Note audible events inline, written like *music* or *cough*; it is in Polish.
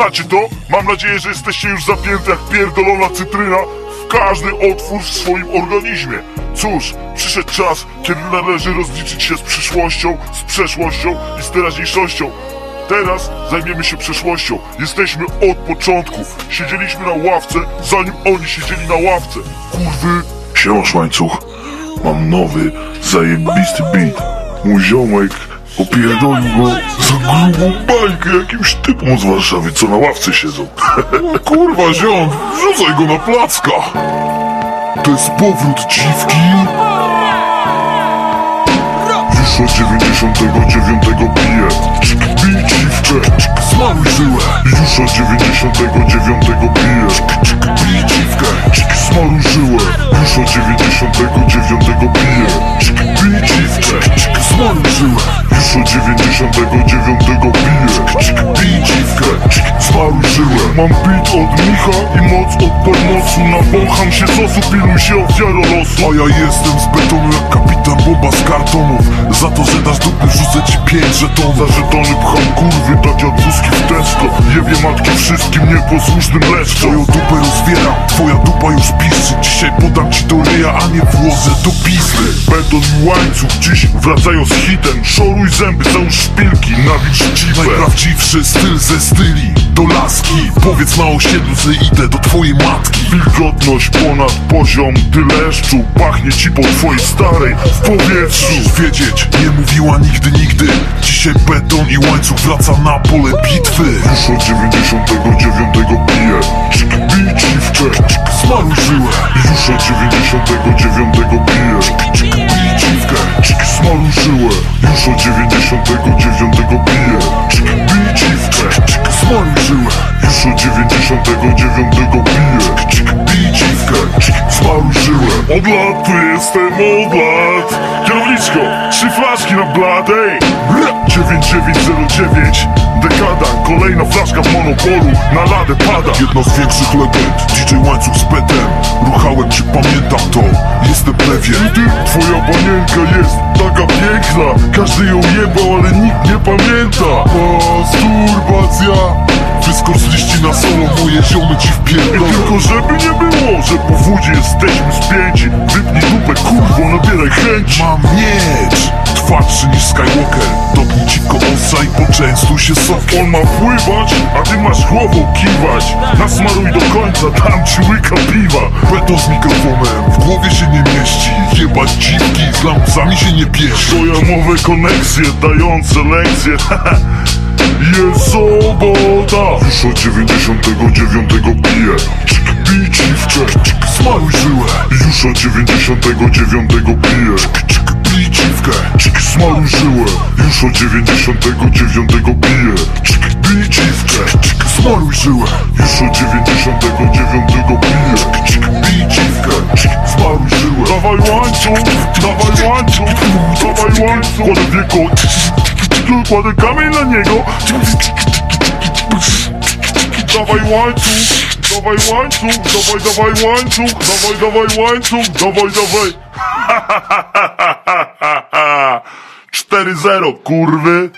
Znacie to? Mam nadzieję, że jesteście już zapięte jak pierdolona cytryna w każdy otwór w swoim organizmie. Cóż, przyszedł czas, kiedy należy rozliczyć się z przyszłością, z przeszłością i z teraźniejszością. Teraz zajmiemy się przeszłością. Jesteśmy od początku. Siedzieliśmy na ławce, zanim oni siedzieli na ławce. Kurwy! Siemasz łańcuch. Mam nowy, zajebisty beat. Mój ziomek opierdolił go za grubą bańkę jakimś typom z Warszawy, co na ławce siedzą. *laughs* Kurwa ziom, wrzucaj go na placka. To jest powrót dziwki. Już od 99 piję. Cik, bij dziwkę. Cik, smaruj żyłę. Już od 99 piję. Cik, cik, bij dziwkę. Cik, smaruj żyłę. Już od 99 piję. 1999 piję. Pić i w Mam bit od Micha i moc od pornosu Nawącham się sosu, piluj się ofiaro losu. A ja jestem z betonu jak kapitan bomba z kartonów. Za to, że dasz dupy wrzucę ci pięć żetonów. Za żetony pcham kurwy, tak jak wózki w Tesco. Jebie matki wszystkim nieposłusznym leszczom Twoją dupę rozwieram, twoja dupa już piszczy. Dzisiaj podam ci do ryja, a nie włożę do pizdy. Beton i łańcuch dziś wracają z hitem. Szoruj zęby, załóż szpilki, nawilż dziwę Najprawdziwszy styl ze styli do laski. Powiedz na osiedlu, że idę do twojej matki. Wilgotność ponad poziom dyleszczu Pachnie ci po twojej starej w powietrzu. Wiedzieć, nie mówiła nigdy, nigdy. Dzisiaj beton i łańcuch wraca na pole bitwy. Już od 99 piję. Cik, bij dziwkę, cik, Smaruj żyłę Już od 99 piję. Cik, cik, bij dziwkę, cik, smaruj żyłę Już od 99 piję. Cik, 99 piję? Cik, bij dziwkę, cik, smaruj żyłę. Od lat tu jestem, od lat. Kierowniczko, trzy flaszki na blat, ej. Bra! 9909 Dekada, kolejna flaszka w monopolu. Na ladę pada. Jedna z większych legend. DJ Łańcuch z betem. Ruchałem cię, pamiętam to? Jestem pewien. Ty, twoja panienka jest taka piękna. Każdy ją jebał, ale nikt nie pamięta. Masturbacja Z liści na solo, moje ziomy ci wpierdolą Tylko żeby nie było, że po wódzie jesteśmy spięci. Wypnij dupę, kurwo, nabieraj chęci. Mam miecz Twardszy niż Skywalker. Dopnij ci kołosa i poczęstuj się sokiem. On ma pływać, a ty masz głową kiwać. Nasmaruj do końca, dam ci łyka piwa. Beton z mikrofonem W głowie się nie mieści. Jebać dziwki Z lampsami się nie pieści. Dojamowe koneksje, dające lekcje *laughs* Jest sobota Już od 99 piję. Cik, bij dziwkę, cik, Smaruj żyłę Już od 99 piję. Cik, cik, bij dziwkę Cik, smaruj żyłę Już od 99 piję. Cik, bij dziwkę Cik, Smaruj żyłę Już od 99 piję. Cik, dziwkę Cik, smaruj żyłę Dawaj łańcuch, dawaj łańcuch Dawaj łańcuch. Kładę wieko Kładę kamień na niego. Dawaj łańcuch Dawaj łańcuch, dawaj, dawaj łańcuch Dawaj, dawaj łańcuch, dawaj, dawaj. *laughs* 4-0, kurwy